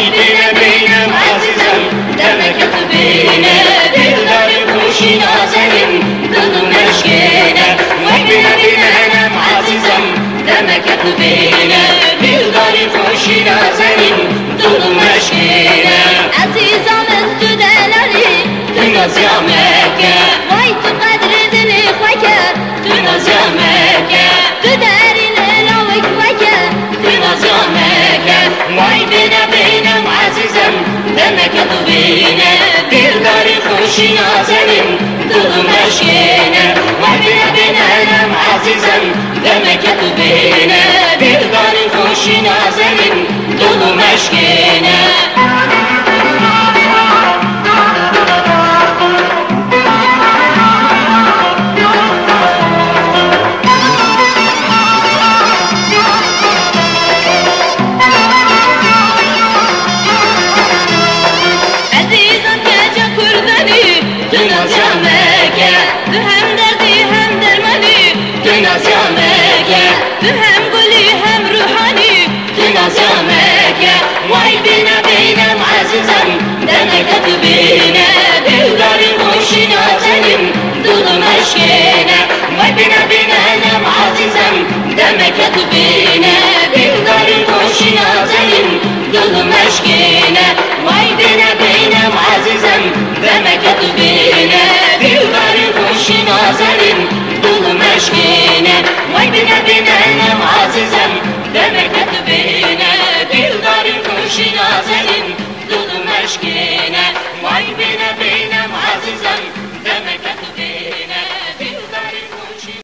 قلبنا بينا عزيزا دمك قلبنا بالدار كوشي عزيم ضد مشكنا قلبنا بينا عزيزا دمك قلبنا بالدار كوشي عزيم ضد مشكنا عزيزا من تدلري تناز يا مكة ويت قدر دلي خوكة تناز يا مكة تداري لوك وكة تناز يا مكة ويت Demeke bu bine Dildari koşina senin Dudum eşkine Ve bine binenem azizem Demeke Döneceğim Mekke'ye Dur hem derdi hem dermanı Döneceğim Mekke'ye Dur hem gülü hem ruhani. Döneceğim Mekke'ye Vay bine beynem azizem. Demeket bine. Dilleri boşuna senin. Dulum aşkine Vay bine bine nem Demeket bine.